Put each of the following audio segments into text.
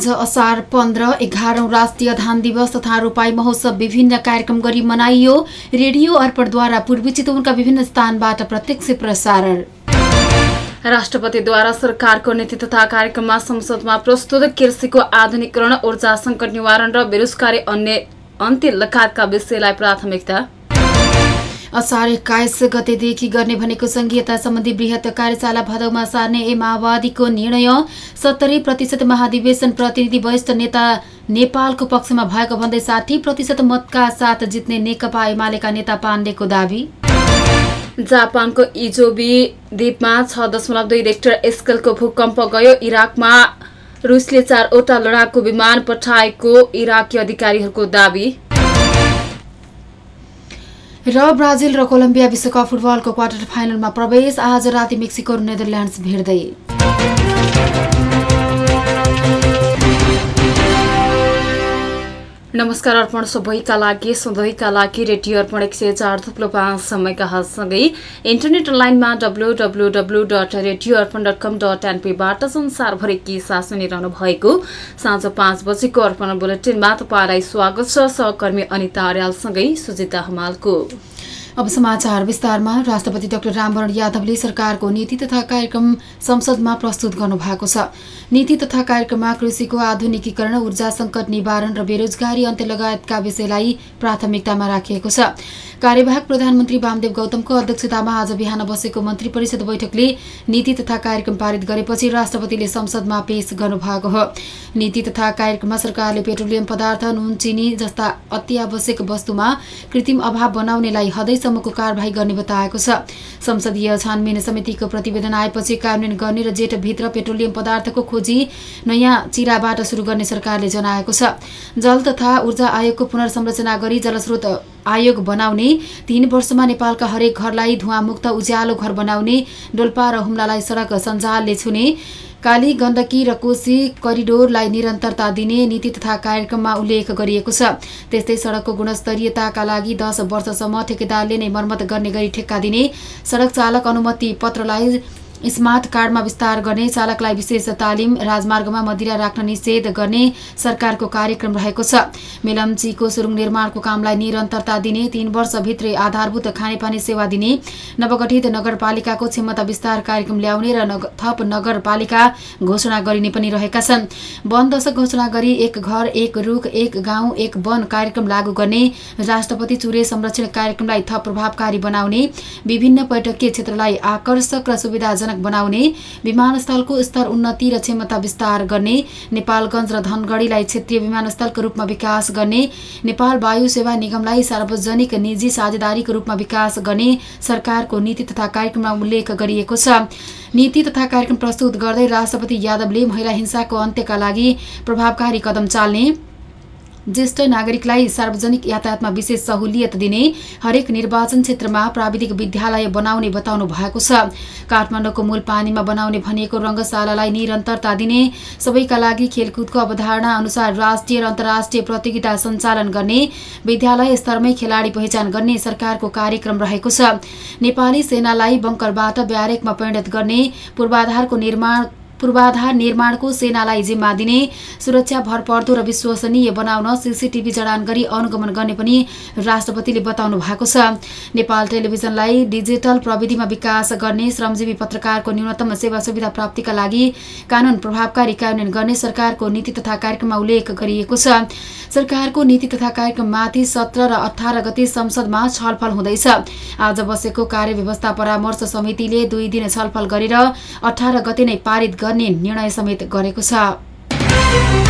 आज असार पन्ध्र एघारौं राष्ट्रिय धान दिवस तथा रोपाई महोत्सव विभिन्न कार्यक्रम गरी मनाइयो। रेडियो अर्पणद्वारा पूर्वी चितवनका विभिन्न स्थानबाट प्रत्यक्ष प्रसारण। राष्ट्रपतिद्वारा सरकारको नीति तथा कार्यक्रममा संसदमा प्रस्तुत कृषिको आधुनिकरण ऊर्जा संकट निवारण र बेरोजगारी अन्य अन्त्य लगायतका विषयलाई प्राथमिकता असार एक्काइस गतेदेखि गर्ने भनेको संघीयता सम्बन्धी बृहत कार्यशाला भदौमा सार्ने ए माओवादीको निर्णय। सत्तरी प्रतिशत महाधिवेशन प्रतिनिधि वरिष्ठ नेता नेपालको पक्षमा भएको भन्दै साठी प्रतिशत मतका साथ जित्ने नेकपा एमालेका नेता पाण्डेको दावी। जापानको इजोबी द्वीपमा छ दशमलव दुई रेक्टर स्केलको भूकम्प गयो। इराकमा रुसले चारवटा लडाकु विमान पठाएको इराकी अधिकारीहरूको दावी। र ब्राजिल र कोलम्बिया विश्वकप फुटबलको क्वार्टर फाइनलमा प्रवेश आज राति मेक्सिको र नेदरल्यान्ड्स भेट्दै। नमस्कार अर्पण सबैका लागि सधैँका लागि रेडियो अर्पण एक सय चार थुप्लो पाँच समयका हातसँगै इन्टरनेट लाइनमा W W W dot radio Arpan dot com dot एनपीबाट संसारभरि के साथ सुनिरहनु भएको साँझ पाँच बजेको अर्पण बुलेटिनमा तपाईँलाई स्वागत छ। सहकर्मी अनिता अर्यालसँगै सुजिता हमालको। अब समाचार विस्तारमा राष्ट्रपति डाक्टर रामवरण यादवले सरकारको नीति तथा कार्यक्रम संसदमा प्रस्तुत गर्नुभएको छ। नीति तथा कार्यक्रममा कृषिको आधुनिकीकरण ऊर्जा संकट निवारण र बेरोजगारी अन्त्य लगायतका विषयलाई प्राथमिकतामा राखिएको छ। कार्यवाहक प्रधानमन्त्री वामदेव गौतमको अध्यक्षतामा आज बिहान बसेको मन्त्री परिषद बैठकले नीति तथा कार्यक्रम पारित गरेपछि राष्ट्रपतिले संसदमा पेश गर्नुभएको हो। नीति तथा कार्यक्रममा सरकारले पेट्रोलियम पदार्थ नुन चिनी जस्ता अत्यावश्यक वस्तुमा कृत्रिम अभाव बनाउनेलाई हदैसम्मको कारवाही गर्ने बताएको छ। संसदीय छानबिन समितिको प्रतिवेदन आएपछि कार्यान्वयन गर्ने र जेठभित्र पेट्रोलियम पदार्थको खोजी नयाँ चिराबाट सुरु गर्ने सरकारले जनाएको छ। जल तथा ऊर्जा आयोगको पुनर्संरचना गरी जलस्रोत आयोग बनाउने तीन वर्षमा नेपालका हरेक घरलाई धुवामुक्त उज्यालो घर बनाउने डोल्पा र हुम्लालाई सडक सञ्जालले छुने काली गण्डकी र कोशी करिडोरलाई निरन्तरता दिने नीति तथा कार्यक्रममा उल्लेख गरिएको छ। त्यस्तै सडकको गुणस्तरीयताका लागि दस वर्षसम्म ठेकेदारले नै मर्मत गर्ने गरी ठेक्का दिने सडक चालक अनुमति पत्रलाई स्मार्ट कार्डमा विस्तार गर्ने चालकलाई विशेष तालिम राजमार्गमा मदिरा राख्न निषेध गर्ने सरकारको कार्यक्रम रहेको छ। मेलम्चीको सुरुङ निर्माणको कामलाई निरन्तरता दिने तीन वर्षभित्रै आधारभूत खानेपानी सेवा दिने नवगठित नगरपालिकाको क्षमता विस्तार कार्यक्रम ल्याउने र थप नगरपालिका घोषणा गरिने पनि रहेका छन्। वन दशक घोषणा गरी एक घर एक रुख एक गाउँ एक वन कार्यक्रम लागू गर्ने राष्ट्रपति चुरे संरक्षण कार्यक्रमलाई थप प्रभावकारी बनाउने विभिन्न पर्यटकीय क्षेत्रलाई आकर्षक र सुविधाजनक सुविधाजनक बनाउने विमानस्थलको स्तर उन्नति र क्षमता विस्तार गर्ने नेपालगञ्ज र धनगढीलाई क्षेत्रीय विमानस्थलको रूपमा विकास गर्ने नेपाल वायु सेवा निगमलाई सार्वजनिक निजी साझेदारीको रूपमा विकास गर्ने सरकारको नीति तथा कार्यक्रममा उल्लेख गरिएको छ। नीति तथा कार्यक्रम प्रस्तुत गर्दै राष्ट्रपति यादवले महिला हिंसाको अन्त्यका लागि प्रभावकारी कदम चाल्ने ज्येष्ठ नागरिकलाई सार्वजनिक यातायातमा विशेष सहुलियत दिने हरेक निर्वाचन क्षेत्रमा प्राविधिक विद्यालय बनाउने बताउनु भएको छ। काठमाडौँको मूल पानीमा बनाउने भनिएको रङ्गशालालाई निरन्तरता दिने सबैका लागि खेलकुदको अवधारणा अनुसार राष्ट्रिय र अन्तर्राष्ट्रिय प्रतियोगिता सञ्चालन गर्ने विद्यालय स्तरमै खेलाडी पहिचान गर्ने सरकारको कार्यक्रम रहेको छ। नेपाली सेनालाई बङ्करबाट ब्यारेकमा परिणत गर्ने पूर्वाधारको निर्माण पूर्वाधार निर्माणको सेनालाई जिम्मा दिने सुरक्षा भरपर्दो र विश्वसनीय बनाउन सिसिटिभी जडान गरी अनुगमन गर्ने पनि राष्ट्रपतिले बताउनु भएको छ। नेपाल टेलिभिजनलाई डिजिटल प्रविधिमा विकास गर्ने श्रमजीवी पत्रकारको न्यूनतम सेवा सुविधा प्राप्तिका लागि कानून प्रभावकारी कार्यान्वयन गर्ने सरकारको नीति तथा कार्यक्रममा उल्लेख गरिएको छ। सरकारको नीति तथा कार्यक्रममाथि सत्र र अठार गते संसदमा छलफल हुँदैछ। आज बसेको कार्यव्यवस्था परामर्श समितिले दुई दिन छलफल गरेर अठार गते नै पारित गर्ने निर्णय समेत गरेको छ।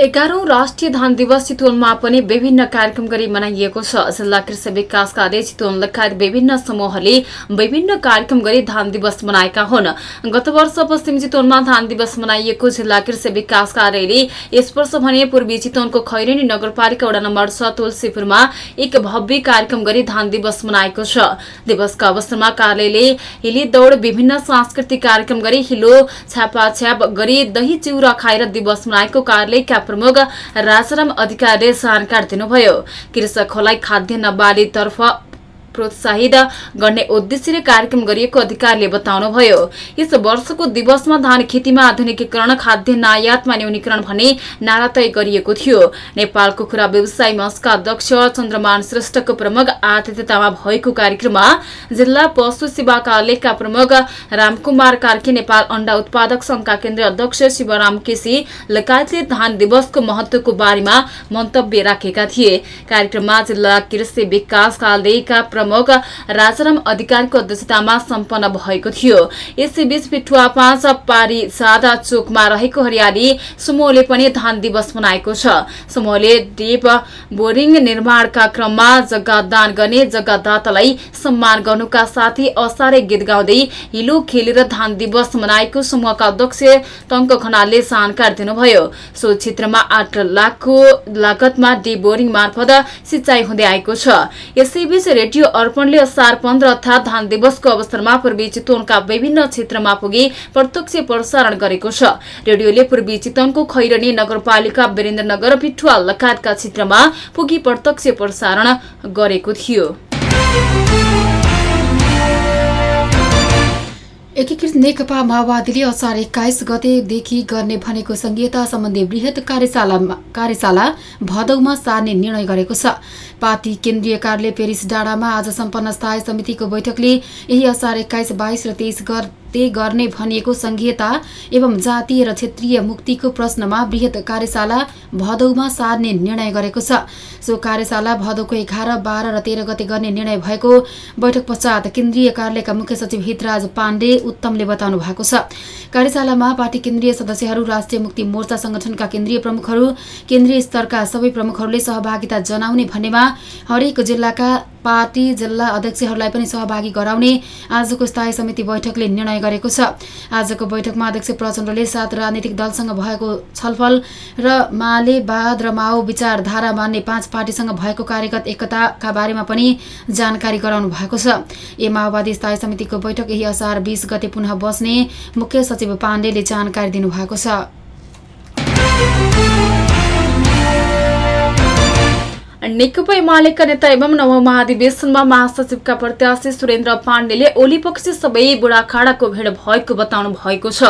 एघारौं राष्ट्रिय धान दिवस चितवनमा पनि विभिन्न कार्यक्रम गरी मनाइएको छ। जिल्ला कृषि विकास कार्य चितवन लगायत विभिन्न समूहले विभिन्न कार्यक्रम गरी धान दिवस मनाएका हुन्। गत वर्ष पश्चिम चितवनमा धान दिवस मनाइएको जिल्ला कृषि विकास कार्यालयले यस वर्ष भने पूर्वी चितवनको खैरेनी नगरपालिका वडा नम्बर छ तुलसीपुरमा एक भव्य कार्यक्रम गरी धान दिवस मनाएको छ। दिवसका अवसरमा कार्यालयले हिली दौड़ विभिन्न सांस्कृतिक कार्यक्रम गरी हिलो छ्यापाछ्याप गरी दही चिउरा खाएर दिवस मनाएको कार्यालयका प्रमुख राजाराम अधिकारीले जानकारी दिनुभयो। कृषकहरूलाई खाद्यान्न बालीतर्फ प्रोत्साहित गर्ने उद्देश्यले कार्यक्रम गरिएको अधिकारीले बताउनुभयो। यस वर्षको दिवसमा धान खेतीमा आधुनिकीकरण खाद्यान्न आयातमा न्यूनीकरण भन्ने नारा तय गरिएको थियो। नेपाल कुखुरा व्यवसाय मस्का अध्यक्ष चन्द्रमान श्रेष्ठको प्रमुख आतिथ्यतामा भएको कार्यक्रममा जिल्ला पशु सेवा कार्यालयका प्रमुख रामकुमार कार्की नेपाल अण्डा उत्पादक संघका केन्द्रीय अध्यक्ष शिवराम केसी लगायतले धान दिवसको महत्वको बारेमा मन्तव्य राखेका थिए। कार्यक्रममा जिल्ला कृषि विकास कार्यालयका प्रमुख राजाराम अधिकारीको अध्यक्षतामा सम्पन्न भएको थियो। यसैबीच पिठुवा पाँच पारी सादा चोकमा रहेको हरियाली समूहले पनि धान दिवस मनाएको छ। समूहले डेप बोरिङ निर्माणका क्रममा जग्गा दान गर्ने जग्गादातालाई सम्मान गर्नुका साथै असारे गीत गाउँदै हिलो खेलेर धान दिवस मनाएको समूहका अध्यक्ष टङ्क खनालले जानकारी दिनुभयो। सो क्षेत्रमा आठ लाखको लागतमा डे बोरिङ मार्फत सिंचाई हुँदै आएको छ। यसैबीच रेडियो अर्पणले असार पन्ध्र अर्थात धान दिवसको अवसरमा पूर्वी चितवनका विभिन्न क्षेत्रमा पुगी प्रत्यक्ष प्रसारण गरेको छ। रेडियोले पूर्वी चितवनको खैरनी नगरपालिका वीरेन्द्रनगर पिठुवा लगायतका क्षेत्रमा पुगी प्रत्यक्ष प्रसारण गरेको थियो। एकीकृत नेकपा माओवादीले असार एक्काइस गतेदेखि गर्ने भनेको संघीयता सम्बन्धी वृहत कार्यशाला भदौमा सार्ने निर्णय गरेको छ। पार्टी केन्द्रीय कार्यालय पेरिस डाँडामा आज सम्पन्न स्थायी समितिको बैठकले यही असार एक्काइस बाइस र तेइस गर्दै गर्ने भनिएको संघीयता एवं जातीय र क्षेत्रीय मुक्तिको प्रश्नमा वृहत कार्यशाला भदौमा सार्ने निर्णय गरेको छ। सो कार्यशाला भदौको एघार बाह्र र तेह्र गते गर्ने निर्णय भएको बैठक पश्चात केन्द्रीय कार्यालयका मुख्य सचिव हितराज पाण्डे उत्तमले बताउनु भएको छ। कार्यशालामा पार्टी केन्द्रीय सदस्यहरू राष्ट्रिय मुक्ति मोर्चा संगठनका केन्द्रीय प्रमुखहरू केन्द्रीय स्तरका सबै प्रमुखहरूले सहभागिता जनाउने भन्नेमा हरेक जिल्लाका पार्टी जिल्ला अध्यक्षहरूलाई पनि सहभागी गराउने आजको स्थायी समिति बैठकले निर्णय गरेको छ। आजको बैठकमा अध्यक्ष प्रचण्डले सात राजनीतिक दलसँग भएको छलफल र मालेवाद र माओ विचारधारा मान्ने पाँच पार्टीसँग भएको कार्यगत एकताका बारेमा पनि जानकारी गराउनु भएको छ। ए माओवादी स्थायी समितिको बैठक यही असार बिस गते पुनः बस्ने मुख्य सचिव पाण्डेले जानकारी दिनुभएको छ। नेकपा एमालेका नेता एवं नव महाधिवेशनमा महासचिवका प्रत्याशी सुरेन्द्र पाण्डेले ओलीपक्षी सबै बुढाखाडाको भेड भएको बताउनु भएको छ।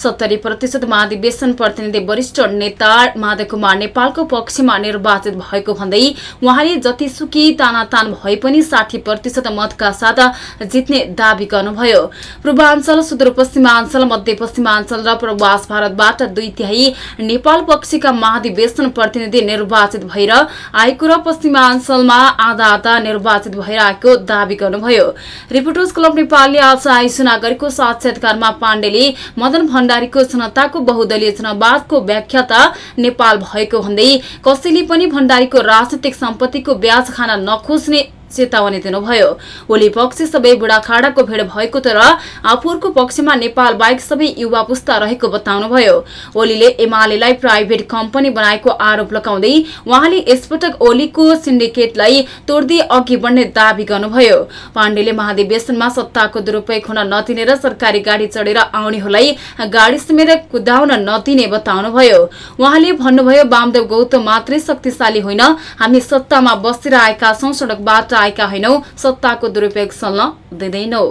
सत्तरी प्रतिशत महाधिवेशन प्रतिनिधि वरिष्ठ नेता माधव कुमार नेपालको पक्षमा निर्वाचित भएको भन्दै उहाँले जतिसुकी तानातान भए पनि साठी प्रतिशत मतका साथ जित्ने दावी गर्नुभयो। पूर्वाञ्चल सुदूरपश्चिमाञ्चल मध्यपश्चिमाञ्चल र प्रवास भारतबाट दुई तिहाई नेपाल पक्षका महाधिवेशन प्रतिनिधि निर्वाचित भएर आएको र पश्चिमाञ्चलमा आधा आधा निर्वाचित भएर आएको दावी गर्नुभयो। रिपोर्टर्स क्लब नेपालले आज आयोजना गरेको साक्षात्कारमा पाण्डेले मदन भण्डारीको जनताको बहुदलीय जनवादको व्याख्याता नेपाल भएको भन्दै कसैले पनि भण्डारीको राजनैतिक सम्पत्तिको ब्याज खान नखोज्ने चेतावनी दिनुभयो ओली पक्ष सबै बुढाखाडाको भेड भएको तर आफूहरूको पक्षमा नेपाल बाहेक सबै युवा पुस्ता रहेको बताउनुभयो। ओलीले एमालेलाई प्राइभेट कम्पनी बनाएको आरोप लगाउँदै उहाँले यसपटक ओलीको सिन्डिकेटलाई तोड्दै अघि बढ्ने दावी गर्नुभयो। पाण्डेले महाधिवेशनमा सत्ताको दुरूपयोग हुन नदिने र सरकारी गाडी चढेर आउनेहरूलाई गाडी समेत कुदाउन नदिने बताउनुभयो। उहाँले भन्नुभयो वामदेव गौतम मात्रै शक्तिशाली होइन। हामी सत्तामा बसेर आएका छौं सड़कबाट आएका होइनौ सत्ताको दुरूपयोग चल्न दिँदैनौ।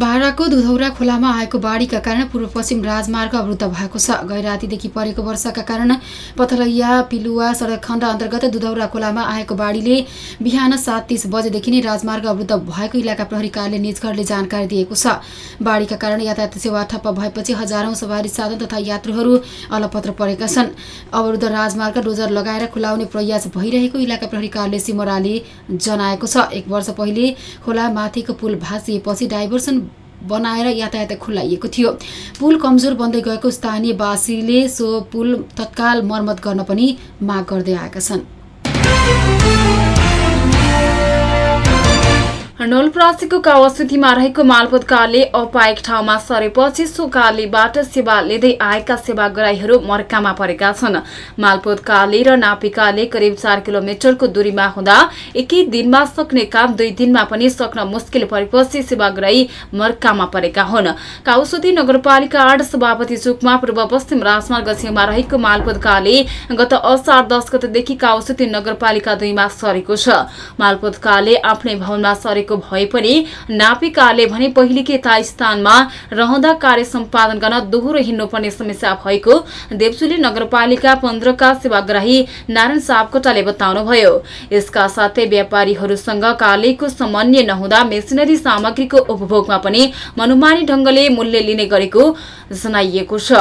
बाह्रको दुधौरा खोलामा आएको बाढीका कारण पूर्व पश्चिम राजमार्ग अवरुद्ध भएको छ। गै रातिदेखि परेको वर्षाका कारण पथलैया पिलुवा सडक खण्ड अन्तर्गत दुधौरा खोलामा आएको बाढीले बिहान सात तिस बजेदेखि नै राजमार्ग अवरुद्ध भएको इलाका प्रहरी कार्यालय निजगढले जानकारी दिएको छ। बाढीका कारण यातायात सेवा ठप्प भएपछि हजारौं सवारी साधन तथा यात्रुहरू अलपत्र परेका छन्। अवरुद्ध राजमार्ग डोजर लगाएर खुलाउने प्रयास भइरहेको इलाका प्रहरी कार्यालय सिमराले जनाएको छ। एक वर्ष पहिले खोला माथिको पुल भाँसिएपछि डाइभर्सन बनाएर यातायात खुलाइएको थियो। पुल कमजोर बन्दै गएको स्थानीयवासीले सो पुल तत्काल मर्मत गर्न पनि माग गर्दै आएका छन्। नोलप्रासीको कावासुतीमा रहेको मालपोत कारले अपाएक ठाउँमा सरेपछि सो कारलेबाट सेवा लिँदै आएका सेवाग्राहीहरू मर्कामा परेका छन्। मालपोत कारले र नापिकाले करिब चार किलोमिटरको दूरीमा हुँदा एकै दिनमा सक्ने काम दुई दिनमा पनि सक्न मुस्किल परेपछि सेवाग्राही मर्कामा परेका हुन्। काउसुती नगरपालिका आठ सभापति चोकमा पूर्व पश्चिम राजमार्ग छेउमा रहेको मालपोत कारले गत असार दस गतेदेखि काउसुती नगरपालिका दुईमा सरेको छ। मालपोत कारले आफ्नै भवनमा सरेको भएको भए पनि नापिकाले भने पहिलेकै स्थानमा रहँदा कार्य सम्पादन गर्न दोहोरो हिँड्नुपर्ने समस्या भएको देवचुली नगरपालिका पन्ध्रका सेवाग्राही नारायण सापकोटाले बताउनुभयो। यसका साथै व्यापारीहरूसँग कार्यालयको समन्वय नहुँदा मेसिनरी सामग्रीको उपभोगमा पनि मनोमानी ढंगले मूल्य लिने गरेको जनाइएको छ।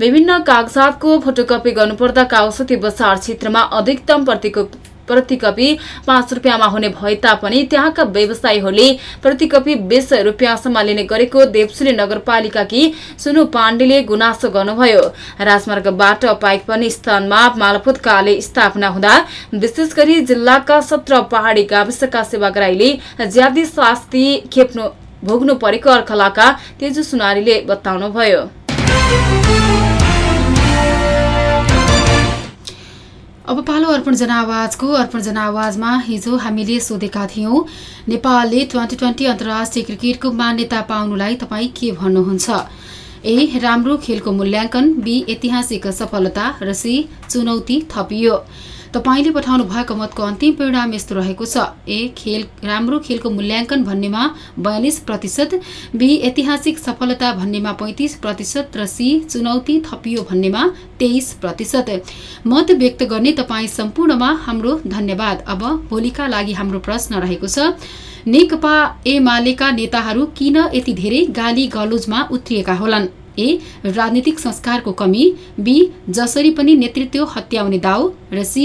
विभिन्न कागजातको फोटोकपी गर्नुपर्दा काउसती बसार क्षेत्रमा अधिकतम प्रतिको प्रतिकपी पाँच रुपियाँमा हुने भए तापनि त्यहाँका व्यवसायीहरूले प्रतिकपी बिस रुपियाँसम्म लिने गरेको देवसुली नगरपालिकाकी सुनु पाण्डेले गुनासो गर्नुभयो। राजमार्गबाट अपाइक पर्ने स्थानमा मालपुत काले स्थापना हुँदा विशेष गरी जिल्लाका सत्र पहाड़ी गाविसका सेवाग्राहीले ज्यादै शास्ति खेप्नु भोग्नु परेको अर्खलाका तेजु सुनारीले बताउनुभयो। अब पालो अर्पण जनावाजको अर्पण जनावाजमा हिजो हामीले सोधेका थियौँ नेपालले ट्वेन्टी ट्वेन्टी अन्तर्राष्ट्रिय क्रिकेटको मान्यता पाउनुलाई तपाईँ के भन्नुहुन्छ? ए राम्रो खेलको मूल्याङ्कन बी ऐतिहासिक सफलता र सी चुनौती थपियो। तपाईँले पठाउनु भएको मतको अन्तिम परिणाम यस्तो रहेको छ। ए खेल राम्रो खेलको मूल्याङ्कन भन्नेमा बयालिस प्रतिशत बी ऐतिहासिक सफलता भन्नेमा पैँतिस प्रतिशत र सी चुनौती थपियो भन्नेमा तेइस प्रतिशत। मत व्यक्त गर्ने तपाईँ सम्पूर्णमा हाम्रो धन्यवाद। अब भोलिका लागि हाम्रो प्रश्न रहेको छ नेकपा एमालेका नेताहरू किन यति धेरै गाली गलोजमा उत्रिएका होलान्? ए राजनीतिक संस्कारको कमी बी जसरी पनि नेतृत्व हत्याउने दाउ र सी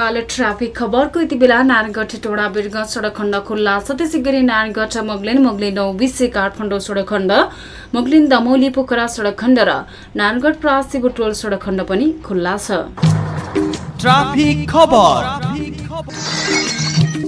पालो ट्राफिक खबरको यति बेला नारायणगढ टोडा बिरगंज सडक खण्ड खुल्ला छ। त्यसै गरी नारायणगढ मोगलिन मोगलिन नौ बिसे काठमाडौँ सडक खण्ड मोगलिन दमौली पोखरा सडक खण्ड र नारायणगढ प्रासी बुटोल सडक खण्ड पनि खुल्ला छ।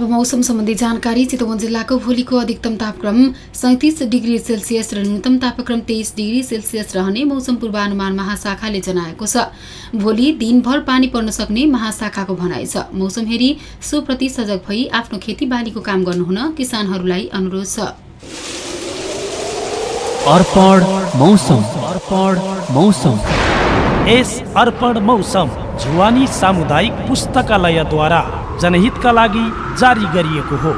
अब मौसम सम्बन्धी जानकारी चितवन जिल्लाको भोलिको अधिकतम तापक्रम सैतिस डिग्री सेल्सियस र न्यूनतम तापक्रम तेइस डिग्री सेल्सियस रहने मौसम पूर्वानुमान महाशाखाले जनाएको छ। भोलि दिनभर पानी पर्न सक्ने महाशाखाको भनाइ छ। मौसम हेरी सोप्रति सजग भई आफ्नो खेतीबालीको काम गर्नुहुन किसानहरूलाई अनुरोध छ। जुवानी सामुदायिक पुस्तकालयद्वारा। जनहितका लागि जारी गरिएको हो।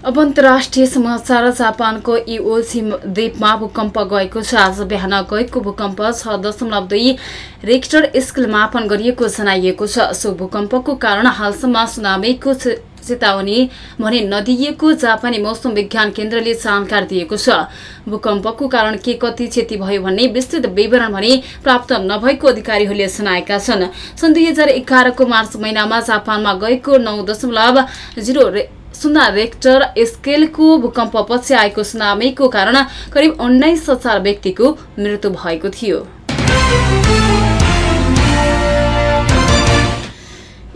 अब अन्तर्राष्ट्रिय समाचार जापानको इओसी द्वीपमा भूकम्प गएको छ। आज बिहान गएको भूकम्प छ दशमलव दुई रेक्टर स्केल मापन गरिएको जनाइएको छ। सो भूकम्पको कारण हालसम्म सुनामीको चेतावनी भने नदिइएको जापानी मौसम विज्ञान केन्द्रले जानकारी दिएको छ। भूकम्पको कारण के कति क्षति भयो भन्ने विस्तृत विवरण भने प्राप्त नभएको अधिकारीहरूले जनाएका छन्। सन् दुई हजार एघारको मार्च महिनामा जापानमा गएको नौ दशमलव जिरो शून्य रेक्टर स्केलको भूकम्पपछि आएको सुनामीको कारण करिब उन्नाइस हजार व्यक्तिको मृत्यु भएको थियो।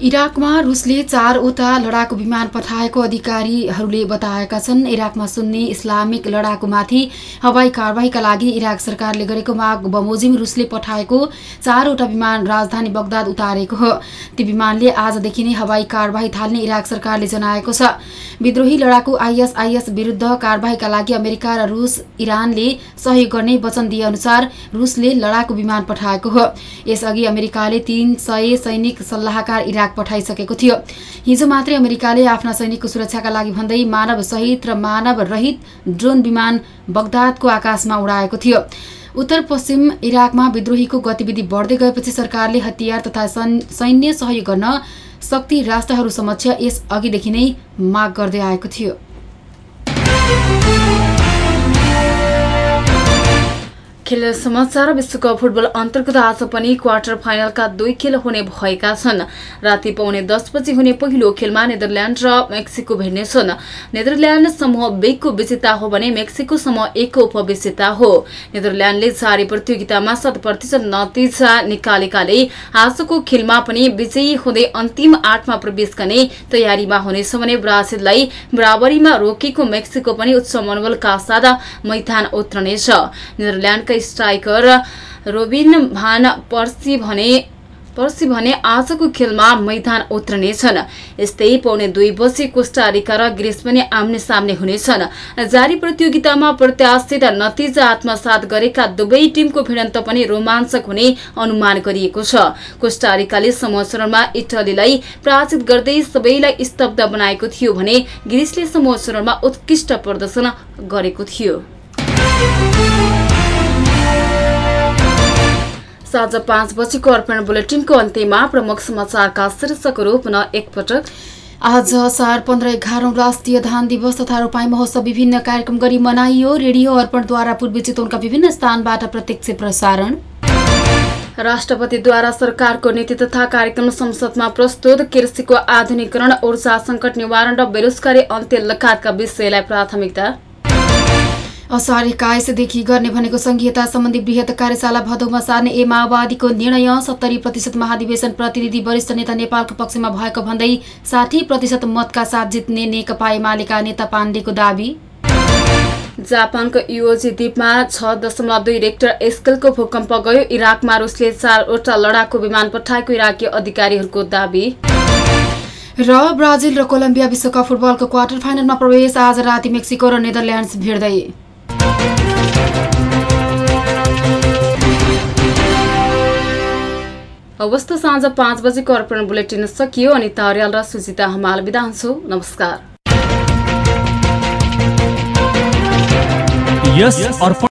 इराकमा रुसले चारवटा लडाकु विमान पठाएको अधिकारीहरूले बताएका छन्। इराकमा सुन्ने इस्लामिक लडाकुमाथि हवाई कारवाहीका लागि इराक सरकारले गरेको माग बमोजिम रुसले पठाएको चारवटा विमान राजधानी बगदाद उतारेको हो। ती विमानले आजदेखि नै हवाई कारवाही थाल्ने इराक सरकारले जनाएको छ। विद्रोही लडाकु आइएसआइएस विरुद्ध कारवाहीका लागि अमेरिका र रुस इरानले सहयोग गर्ने वचन दिए अनुसार रुसले लडाकु विमान पठाएको हो। यसअघि अमेरिकाले तीन सैनिक सल्लाहकार इराक पठाइसकेको थियो। हिजो मात्रै अमेरिकाले आफ्ना सैनिकको सुरक्षाका लागि भन्दै मानव सहित र मानव रहित ड्रोन विमान बगदादको आकाशमा उडाएको थियो। उत्तर पश्चिम इराकमा विद्रोहीको गतिविधि बढ्दै गएपछि सरकारले हतियार तथा सैन्य सहयोग गर्न शक्ति राष्ट्रहरू समक्ष यस अघिदेखि नै माग गर्दै आएको थियो। खेल समाचार विश्वकप फुटबल अन्तर्गत आज पनि क्वार्टर फाइनलका दुई खेल हुने भएका छन्। राति पाउने दस बजी हुने पहिलो खेलमा नेदरल्याण्ड र मेक्सिको भेट्नेछन्। नेदरल्याण्ड समूह बेगको विजेता हो भने मेक्सिको समूह एकको उपविजेता हो। नेदरल्याण्डले जारी प्रतियोगितामा शत प्रतिशत नतिजा निकालेकाले आजको खेलमा पनि विजयी हुँदै अन्तिम आठमा प्रवेश गर्ने तयारीमा हुनेछ भने ब्राजिललाई बराबरीमा रोकेको मेक्सिको पनि उच्च मनोबलका साथ मैदान उत्रनेछ। स्ट्राइकर रोबिन भान पर्सी भने पर्सी भने आजको खेलमा मैदान उत्रनेछन् यस्तै पाउने दुई बजे कोष्टारिका र ग्रिस पनि आम्ने सामने हुनेछन्। जारी प्रतियोगितामा प्रत्याशित नतिजा आत्मसात गरेका दुवै टिमको भिडन्त पनि रोमाञ्चक हुने अनुमान गरिएको छ। कोष्टारिकाले समोचरणमा इटलीलाई पराजित गर्दै सबैलाई स्तब्ध बनाएको थियो भने ग्रिसले समोचरणमा उत्कृष्ट प्रदर्शन गरेको थियो। साँझ पाँच बजीको अर्पण बुलेटिनको अन्त्यमा प्रमुख समाचारका शीर्षकहरू पुनः एकपटक। आज असार पन्ध्र एघारौँ राष्ट्रिय धान दिवस तथा रोपाई महोत्सव विभिन्न कार्यक्रम गरी मनाइयो। रेडियो अर्पणद्वारा पूर्वी चितवनका विभिन्न स्थानबाट प्रत्यक्ष प्रसारण। राष्ट्रपतिद्वारा सरकारको नीति तथा कार्यक्रम संसदमा प्रस्तुत कृषिको आधुनिकरण ऊर्जा संकट निवारण र बेरोजगारी अन्त्य लगायतका विषयलाई प्राथमिकता। असार एक्काइसदेखि गर्ने भनेको संघीयता सम्बन्धी वृहत कार्यशाला भदौमा सार्ने ए माओवादीको निर्णय सत्तरी प्रतिशत महाधिवेशन प्रतिनिधि वरिष्ठ नेता नेपालको पक्षमा भएको भन्दै साठी प्रतिशत मतका साथ जित्ने नेकपा एमालेका नेता पाण्डेको दावी। जापानको युओजी द्वीपमा छ दशमलव दुई रेक्टर स्केलको भूकम्प गयो। इराकमा रुसले चारवटा लडाकु विमान पठाएको इराकी अधिकारीहरूको दावी। र ब्राजिल र कोलम्बिया विश्वकप फुटबलको क्वार्टर फाइनलमा प्रवेश आज राति मेक्सिको र नेदरल्यान्ड्स भिड्दै। अवस्था साँझ पाँच बजेको अर्पण बुलेटिन सकियो अनि तार्याल र सुजिता हमाल बिदा हुन्छु। नमस्कार।